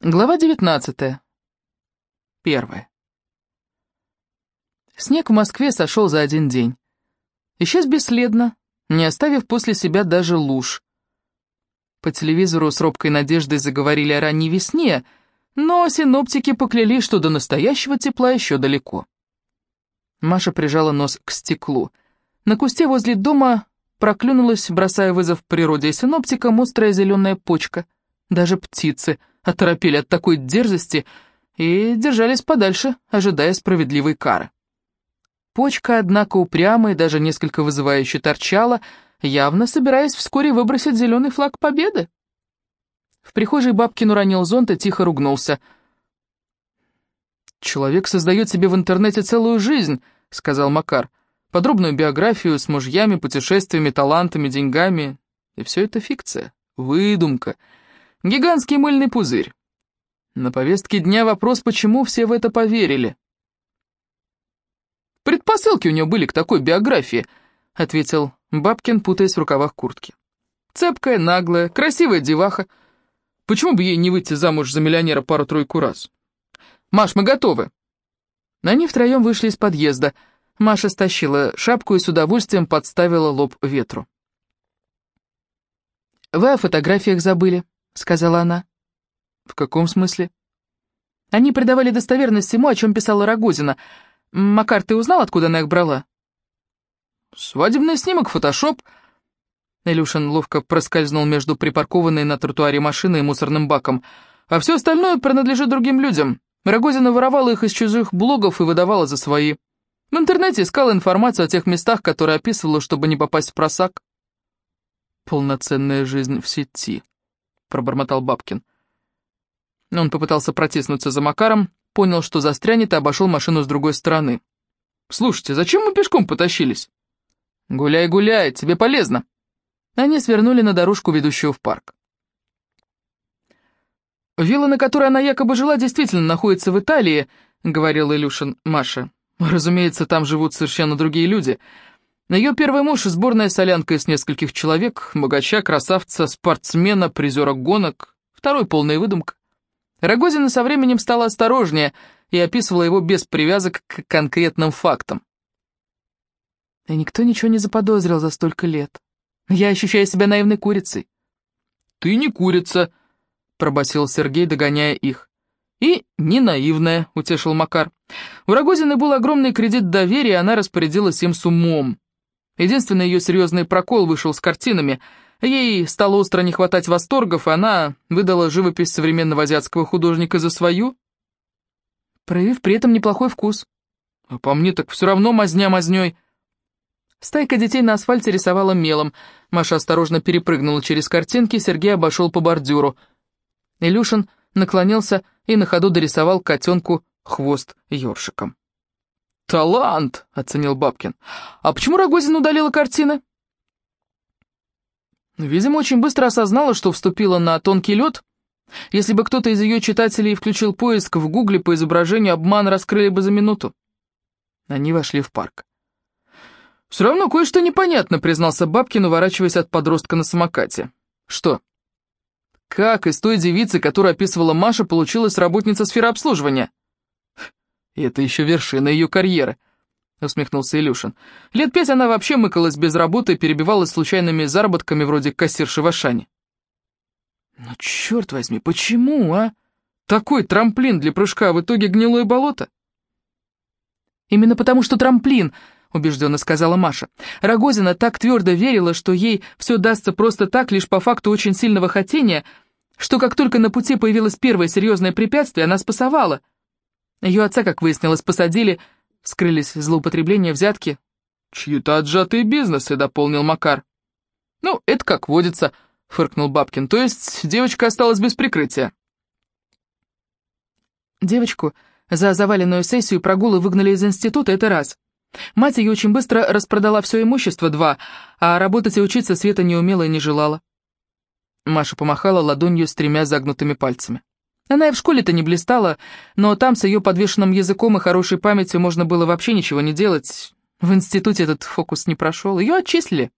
Глава 19. Первая. Снег в Москве сошел за один день. Исчез бесследно, не оставив после себя даже луж. По телевизору с робкой надеждой заговорили о ранней весне, но синоптики поклялись, что до настоящего тепла еще далеко. Маша прижала нос к стеклу. На кусте возле дома проклюнулась, бросая вызов природе и синоптикам, острая зеленая почка. Даже птицы — оторопели от такой дерзости и держались подальше, ожидая справедливой кары. Почка, однако, упрямо и даже несколько вызывающе торчала, явно собираясь вскоре выбросить зеленый флаг победы. В прихожей Бабкин уронил зонт и тихо ругнулся. «Человек создает себе в интернете целую жизнь», — сказал Макар. «Подробную биографию с мужьями, путешествиями, талантами, деньгами. И все это фикция, выдумка». Гигантский мыльный пузырь. На повестке дня вопрос, почему все в это поверили. «Предпосылки у нее были к такой биографии», — ответил Бабкин, путаясь в рукавах куртки. «Цепкая, наглая, красивая деваха. Почему бы ей не выйти замуж за миллионера пару-тройку раз? Маш, мы готовы». Они втроем вышли из подъезда. Маша стащила шапку и с удовольствием подставила лоб ветру. «Вы о фотографиях забыли», сказала она. «В каком смысле?» «Они придавали достоверность всему, о чем писала Рогозина. Макар, ты узнал, откуда она их брала?» «Свадебный снимок, фотошоп». Илюшин ловко проскользнул между припаркованной на тротуаре машиной и мусорным баком. «А все остальное принадлежит другим людям. Рогозина воровала их из чужих блогов и выдавала за свои. В интернете искала информацию о тех местах, которые описывала, чтобы не попасть в просак». «Полноценная жизнь в сети», — пробормотал Бабкин. Он попытался протиснуться за Макаром, понял, что застрянет, и обошел машину с другой стороны. «Слушайте, зачем мы пешком потащились?» «Гуляй, гуляй, тебе полезно!» Они свернули на дорожку, ведущую в парк. «Вилла, на которой она якобы жила, действительно находится в Италии», — говорил Илюшин Маше. «Разумеется, там живут совершенно другие люди. Ее первый муж — сборная солянка из нескольких человек, богача, красавца, спортсмена, призера гонок, второй — полная выдумка. Рогозина со временем стала осторожнее и описывала его без привязок к конкретным фактам. И никто ничего не заподозрил за столько лет. Я ощущаю себя наивной курицей. «Ты не курица», — пробасил Сергей, догоняя их. «И не наивная», — утешил Макар. У Рогозины был огромный кредит доверия, она распорядилась им с умом. Единственный ее серьезный прокол вышел с картинами. Ей стало остро не хватать восторгов, и она выдала живопись современного азиатского художника за свою, проявив при этом неплохой вкус. А по мне так все равно мазня мазней. Стайка детей на асфальте рисовала мелом. Маша осторожно перепрыгнула через картинки, Сергей обошел по бордюру. Илюшин наклонился и на ходу дорисовал котенку хвост ёршиком. «Талант!» — оценил Бабкин. «А почему Рогозин удалила картины?» Видимо, очень быстро осознала, что вступила на тонкий лед. Если бы кто-то из ее читателей включил поиск в гугле по изображению, обман раскрыли бы за минуту. Они вошли в парк. «Все равно кое-что непонятно», — признался Бабкин, уворачиваясь от подростка на самокате. «Что?» «Как из той девицы, которую описывала Маша, получилась работница сферы обслуживания?» И это еще вершина ее карьеры», — усмехнулся Илюшин. «Лет пять она вообще мыкалась без работы и перебивалась случайными заработками вроде кассирши в Ашане». «Ну, черт возьми, почему, а? Такой трамплин для прыжка, а в итоге гнилое болото?» «Именно потому, что трамплин», — убежденно сказала Маша. Рогозина так твердо верила, что ей все дастся просто так, лишь по факту очень сильного хотения, что как только на пути появилось первое серьезное препятствие, она спасовала — ее отца, как выяснилось, посадили, скрылись злоупотребления, взятки. «Чьи-то отжатые бизнесы», — дополнил Макар. «Ну, это как водится», — фыркнул Бабкин. «То есть девочка осталась без прикрытия?» Девочку за заваленную сессию прогулы выгнали из института, это раз. Мать ее очень быстро распродала все имущество, два, а работать и учиться Света не умела и не желала. Маша помахала ладонью с тремя загнутыми пальцами. Она и в школе-то не блистала, но там с ее подвешенным языком и хорошей памятью можно было вообще ничего не делать. В институте этот фокус не прошел, ее отчислили.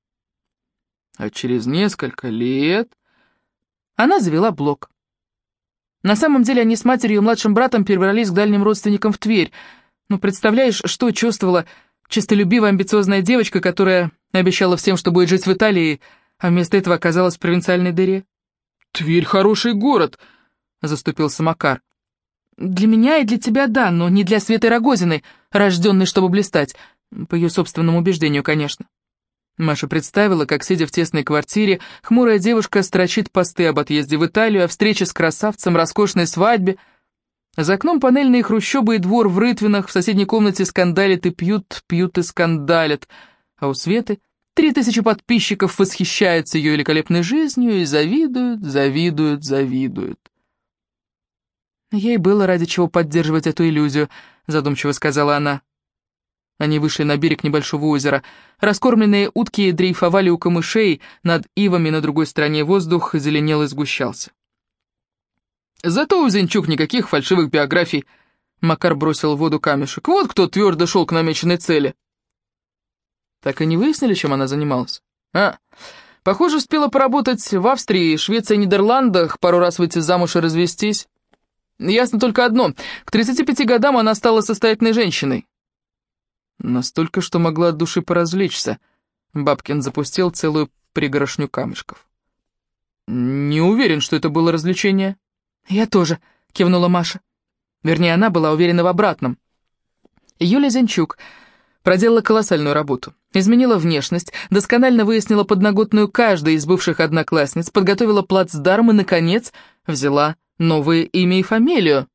А через несколько лет она завела блог. На самом деле они с матерью и младшим братом перебрались к дальним родственникам в Тверь. Ну, представляешь, что чувствовала честолюбивая амбициозная девочка, которая обещала всем, что будет жить в Италии, а вместо этого оказалась в провинциальной дыре? «Тверь — хороший город», — заступился Макар. «Для меня и для тебя да, но не для Светы Рогозиной, рожденной, чтобы блистать. По ее собственному убеждению, конечно». Маша представила, как, сидя в тесной квартире, хмурая девушка строчит посты об отъезде в Италию, о встрече с красавцем, роскошной свадьбе. За окном панельные хрущобы и двор в рытвинах, в соседней комнате скандалят и пьют, пьют и скандалят. А у Светы три тысячи подписчиков восхищаются ее великолепной жизнью и завидуют, завидуют, завидуют. «Ей было ради чего поддерживать эту иллюзию», — задумчиво сказала она. Они вышли на берег небольшого озера. Раскормленные утки дрейфовали у камышей, над ивами на другой стороне воздух зеленел и сгущался. «Зато у Зинчук никаких фальшивых биографий», — Макар бросил в воду камешек. «Вот кто твердо шел к намеченной цели». Так и не выяснили, чем она занималась? А, похоже, успела поработать в Австрии, Швеции, Нидерландах, пару раз выйти замуж и развестись. Ясно только одно, к 35 годам она стала состоятельной женщиной. Настолько, что могла от души поразвлечься. Бабкин запустил целую пригорошню камешков. «Не уверен, что это было развлечение». «Я тоже», — кивнула Маша. Вернее, она была уверена в обратном. Юля Зенчук проделала колоссальную работу. Изменила внешность, досконально выяснила подноготную каждой из бывших одноклассниц, подготовила плацдарм и, наконец, взяла новое имя и фамилию.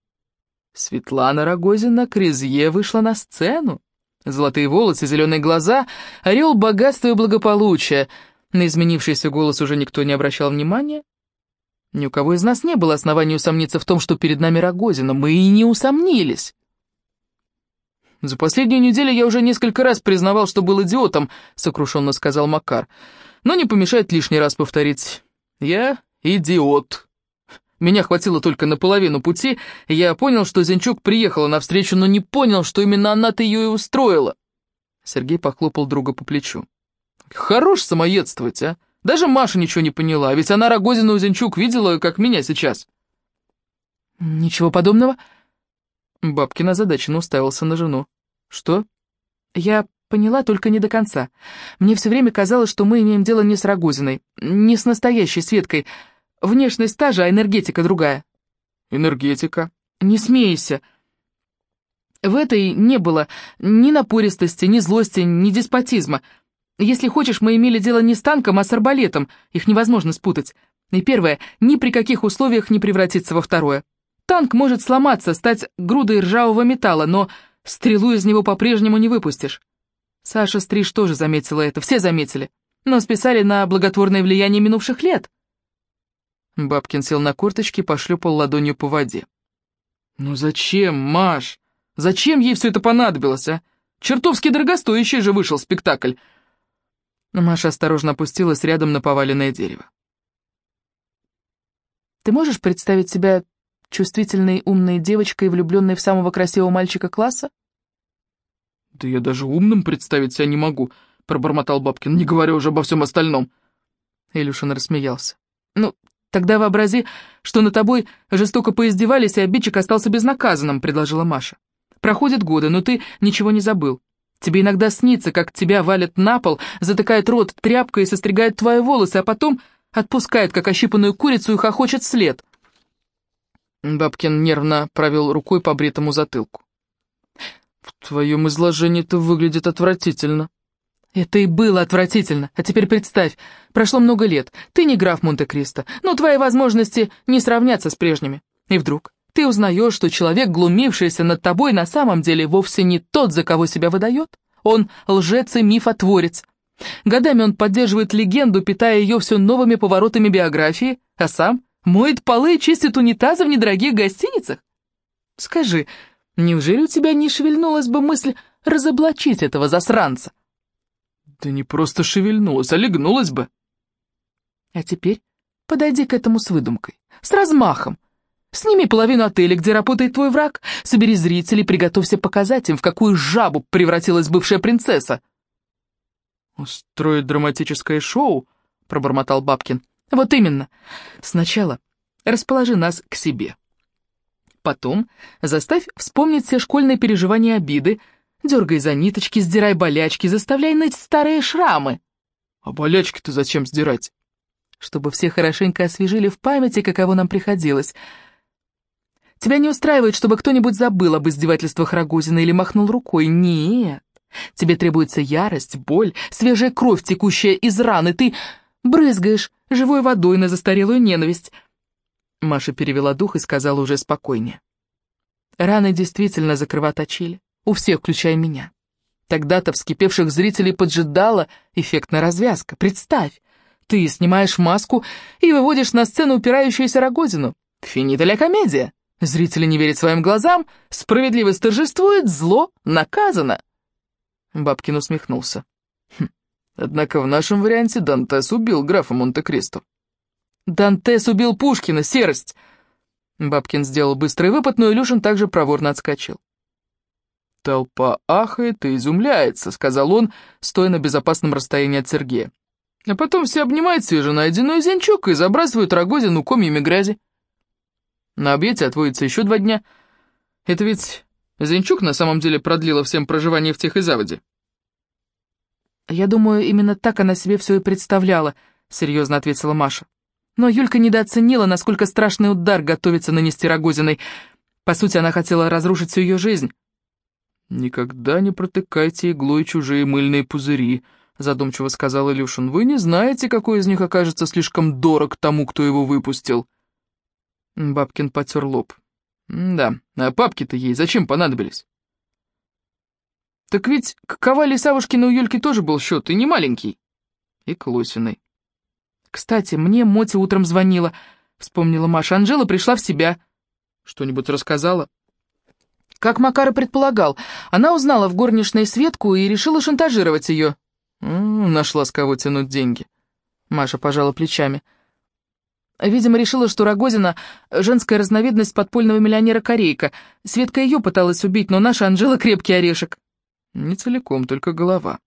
Светлана Рогозина Кризье вышла на сцену. Золотые волосы, зеленые глаза, орел богатства и благополучия. На изменившийся голос уже никто не обращал внимания. Ни у кого из нас не было оснований усомниться в том, что перед нами Рогозина. Мы и не усомнились. «За последнюю неделю я уже несколько раз признавал, что был идиотом», — сокрушенно сказал Макар. «Но не помешает лишний раз повторить. Я идиот». Меня хватило только на половину пути, и я понял, что Зинчук приехала навстречу, но не понял, что именно она-то ее и устроила. Сергей похлопал друга по плечу. «Хорош самоедствовать, а? Даже Маша ничего не поняла, ведь она Рогозину Зинчук видела, как меня сейчас». «Ничего подобного?» Бабкин озадаченно уставился на жену. «Что?» «Я поняла, только не до конца. Мне все время казалось, что мы имеем дело не с Рогозиной, не с настоящей Светкой, Внешность та же, а энергетика другая». «Энергетика?» «Не смейся». В этой не было ни напористости, ни злости, ни деспотизма. Если хочешь, мы имели дело не с танком, а с арбалетом, их невозможно спутать. И первое, ни при каких условиях не превратиться во второе. Танк может сломаться, стать грудой ржавого металла, но стрелу из него по-прежнему не выпустишь. Саша Стриж тоже заметила это, все заметили, но списали на благотворное влияние минувших лет. Бабкин сел на корточки и пошлепал ладонью по воде. «Ну зачем, Маш? Зачем ей все это понадобилось, а? Чертовски дорогостоящий же вышел спектакль!» Маша осторожно опустилась рядом на поваленное дерево. «Ты можешь представить себя чувствительной, умной девочкой, влюбленной в самого красивого мальчика класса?» «Да я даже умным представить себя не могу», — пробормотал Бабкин, не говоря уже обо всем остальном. Илюшин рассмеялся. «Ну, «Тогда вообрази, что на тобой жестоко поиздевались, и обидчик остался безнаказанным», — предложила Маша. «Проходят годы, но ты ничего не забыл. Тебе иногда снится, как тебя валят на пол, затыкает рот тряпкой и состригает твои волосы, а потом отпускает, как ощипанную курицу, и хохочет вслед». Бабкин нервно провел рукой по бритому затылку. «В твоем изложении это выглядит отвратительно». Это и было отвратительно. А теперь представь, прошло много лет, ты не граф Монте-Кристо, но твои возможности не сравнятся с прежними. И вдруг ты узнаешь, что человек, глумившийся над тобой, на самом деле вовсе не тот, за кого себя выдает. Он лжец и мифотворец. Годами он поддерживает легенду, питая ее все новыми поворотами биографии, а сам моет полы и чистит унитазы в недорогих гостиницах. Скажи, неужели у тебя не шевельнулась бы мысль разоблачить этого засранца? Да не просто шевельнулась, а легнулась бы. А теперь подойди к этому с выдумкой, с размахом. Сними половину отеля, где работает твой враг, собери зрителей, приготовься показать им, в какую жабу превратилась бывшая принцесса. «Устроить драматическое шоу?» — пробормотал Бабкин. «Вот именно. Сначала расположи нас к себе. Потом заставь вспомнить все школьные переживания обиды, дергай за ниточки, сдирай болячки, заставляй ныть старые шрамы. А болячки-то зачем сдирать? Чтобы все хорошенько освежили в памяти, каково нам приходилось. Тебя не устраивает, чтобы кто-нибудь забыл об издевательствах Рогозина или махнул рукой? Нет. Тебе требуется ярость, боль, свежая кровь, текущая из раны. Ты брызгаешь живой водой на застарелую ненависть. Маша перевела дух и сказала уже спокойнее. Раны действительно закровоточили. У всех, включая меня. Тогда-то вскипевших зрителей поджидала эффектная развязка. Представь, ты снимаешь маску и выводишь на сцену упирающуюся Рогозину. Финита ля комедия. Зрители не верят своим глазам, справедливость торжествует, зло наказано. Бабкин усмехнулся. Хм, однако в нашем варианте Дантес убил графа Монте-Кристо. Дантес убил Пушкина, серость!» Бабкин сделал быстрый выпад, но Илюшин также проворно отскочил. «Толпа ахает и изумляется», — сказал он, стоя на безопасном расстоянии от Сергея. А потом все обнимают свеженайденную зенчук и забрасывают Рогозину комьями грязи. На объете отводится еще два дня. Это ведь Зенчук на самом деле продлила всем проживание в Тихой Заводе. «Я думаю, именно так она себе все и представляла», — серьезно ответила Маша. Но Юлька недооценила, насколько страшный удар готовится нанести Рогозиной. По сути, она хотела разрушить всю ее жизнь. «Никогда не протыкайте иглой чужие мыльные пузыри», — задумчиво сказал Илюшин. «Вы не знаете, какой из них окажется слишком дорог тому, кто его выпустил». Бабкин потер лоб. «Да, а папки-то ей зачем понадобились?» «Так ведь к Ковале Савушкина у Юльки тоже был счет, и не маленький». «И к Лосиной». «Кстати, мне Мотя утром звонила», — вспомнила Маша. «Анжела пришла в себя». «Что-нибудь рассказала?» Как Макар и предполагал, она узнала в горничной Светку и решила шантажировать ее. нашла с кого тянуть деньги. Маша пожала плечами. Видимо, решила, что Рогозина — женская разновидность подпольного миллионера Корейка. Светка ее пыталась убить, но наша Анжела — крепкий орешек. Не целиком, только голова.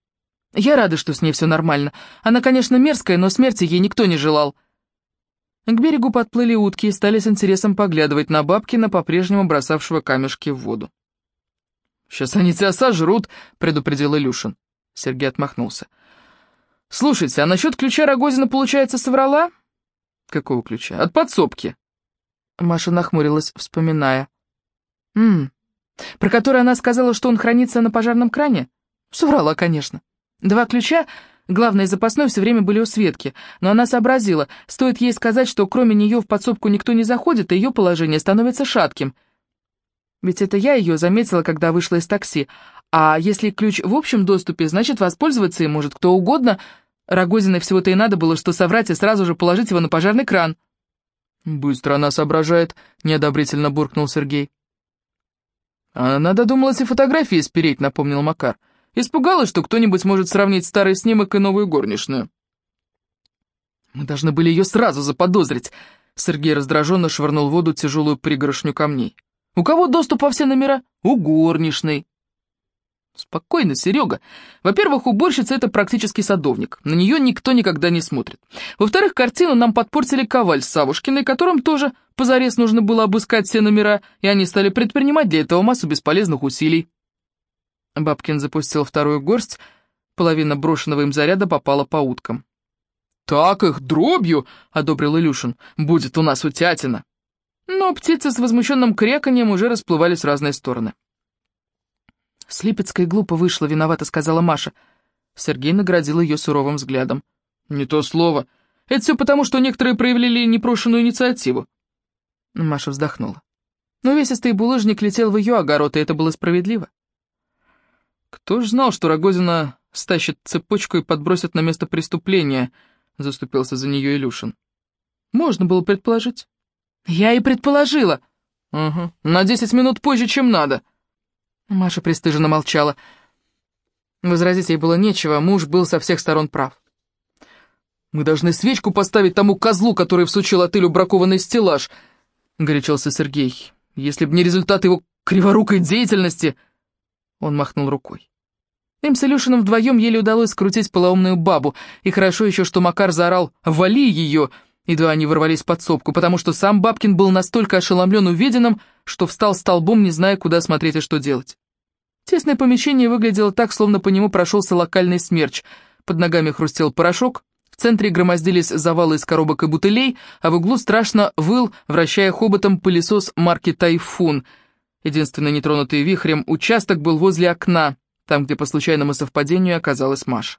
Я рада, что с ней все нормально. Она, конечно, мерзкая, но смерти ей никто не желал. К берегу подплыли утки и стали с интересом поглядывать на Бабкина, по-прежнему бросавшего камешки в воду. «Сейчас они тебя сожрут», — предупредил Илюшин. Сергей отмахнулся. «Слушайте, а насчет ключа Рогозина, получается, соврала?» «Какого ключа? От подсобки». Маша нахмурилась, вспоминая. «Ммм, про который она сказала, что он хранится на пожарном кране?» «Соврала, конечно». Два ключа, главное запасной, все время были у Светки, но она сообразила, стоит ей сказать, что кроме нее в подсобку никто не заходит, и ее положение становится шатким. Ведь это я ее заметила, когда вышла из такси. А если ключ в общем доступе, значит, воспользоваться им может кто угодно. Рогозиной всего-то и надо было, что соврать и сразу же положить его на пожарный кран. «Быстро она соображает», — неодобрительно буркнул Сергей. «Она додумалась и фотографии спереть», — напомнил Макар. Испугалась, что кто-нибудь может сравнить старый снимок и новую горничную. «Мы должны были ее сразу заподозрить», — Сергей раздраженно швырнул в воду тяжелую пригоршню камней. «У кого доступ во все номера? У горничной». «Спокойно, Серега. Во-первых, уборщица — это практически садовник. На нее никто никогда не смотрит. Во-вторых, картину нам подпортили Коваль с Савушкиной, которым тоже позарез нужно было обыскать все номера, и они стали предпринимать для этого массу бесполезных усилий». Бабкин запустил вторую горсть, половина брошенного им заряда попала по уткам. «Так их дробью!» — одобрил Илюшин. «Будет у нас утятина!» Но птицы с возмущенным кряканьем уже расплывались в разные стороны. «Слипецкая глупо вышла, виновата», — сказала Маша. Сергей наградил ее суровым взглядом. «Не то слово. Это все потому, что некоторые проявили непрошенную инициативу». Маша вздохнула. Но весистый булыжник летел в ее огород, и это было справедливо. «Кто ж знал, что Рогозина стащит цепочку и подбросит на место преступления?» — заступился за нее Илюшин. «Можно было предположить». «Я и предположила». «Угу, на десять минут позже, чем надо». Маша пристыженно молчала. Возразить ей было нечего, муж был со всех сторон прав. «Мы должны свечку поставить тому козлу, который всучил отелю бракованный стеллаж», — горячился Сергей. «Если б не результат его криворукой деятельности...» Он махнул рукой. Им с Илюшиным вдвоем еле удалось скрутить полоумную бабу, и хорошо еще, что Макар заорал «Вали ее!» Едва они ворвались в подсобку, потому что сам Бабкин был настолько ошеломлен увиденным, что встал столбом, не зная, куда смотреть и что делать. Тесное помещение выглядело так, словно по нему прошелся локальный смерч. Под ногами хрустел порошок, в центре громоздились завалы из коробок и бутылей, а в углу страшно выл, вращая хоботом пылесос марки «Тайфун». Единственный нетронутый вихрем участок был возле окна, там, где по случайному совпадению оказалась Маша.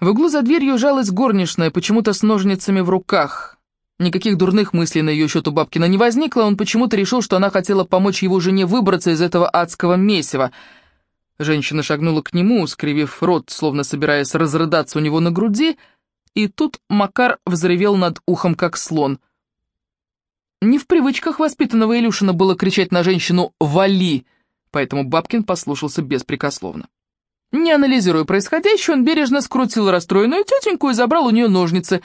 В углу за дверью жалась горничная, почему-то с ножницами в руках. Никаких дурных мыслей на ее счет у Бабкина не возникло, он почему-то решил, что она хотела помочь его жене выбраться из этого адского месива. Женщина шагнула к нему, скривив рот, словно собираясь разрыдаться у него на груди, и тут Макар взревел над ухом, как слон. Не в привычках воспитанного Илюшина было кричать на женщину «Вали!», поэтому Бабкин послушался беспрекословно. Не анализируя происходящее, он бережно скрутил расстроенную тетеньку и забрал у нее ножницы.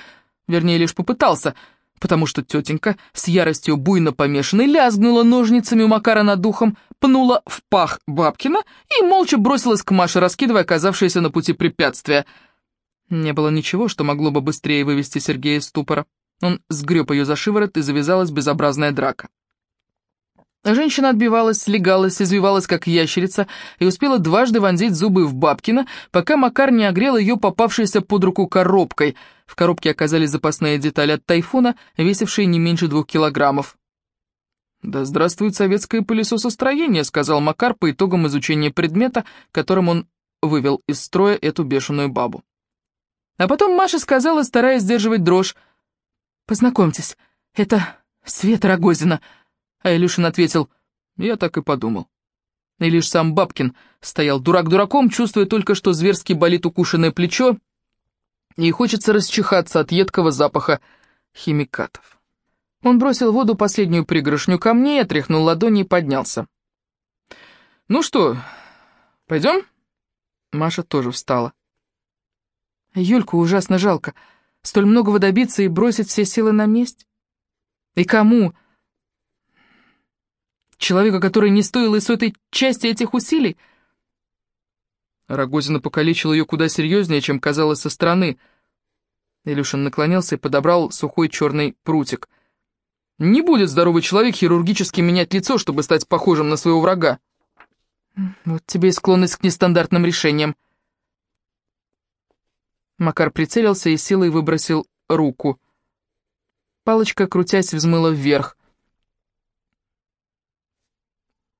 Вернее, лишь попытался, потому что тетенька с яростью буйно помешанной лязгнула ножницами у Макара над духом, пнула в пах Бабкина и молча бросилась к Маше, раскидывая оказавшиеся на пути препятствия. Не было ничего, что могло бы быстрее вывести Сергея из ступора. Он сгреб ее за шиворот, и завязалась безобразная драка. Женщина отбивалась, слегалась, извивалась, как ящерица, и успела дважды вонзить зубы в Бабкина, пока Макар не огрел ее попавшейся под руку коробкой. В коробке оказались запасные детали от тайфуна, весившие не меньше двух килограммов. «Да здравствует советское пылесосостроение», — сказал Макар по итогам изучения предмета, которым он вывел из строя эту бешеную бабу. А потом Маша сказала, стараясь сдерживать дрожь, «Познакомьтесь, это Света Рогозина», — а Илюшин ответил, «Я так и подумал». И лишь сам Бабкин стоял дурак дураком, чувствуя только, что зверски болит укушенное плечо, и хочется расчихаться от едкого запаха химикатов. Он бросил в воду последнюю пригоршню камней, отряхнул ладони и поднялся. «Ну что, пойдем?» Маша тоже встала. Юльку ужасно жалко. Столь многого добиться и бросить все силы на месть. И кому? Человека, который не стоил и сотой части этих усилий? Рогозина покалечил ее куда серьезнее, чем казалось со стороны. Илюшин наклонился и подобрал сухой черный прутик. Не будет здоровый человек хирургически менять лицо, чтобы стать похожим на своего врага. Вот тебе и склонность к нестандартным решениям. Макар прицелился и силой выбросил руку. Палочка, крутясь, взмыла вверх.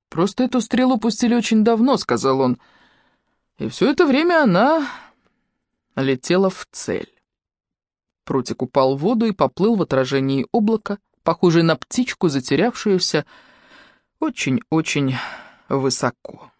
«Просто эту стрелу пустили очень давно», — сказал он. «И все это время она летела в цель». Прутик упал в воду и поплыл в отражении облака, похожий на птичку, затерявшуюся очень-очень высоко.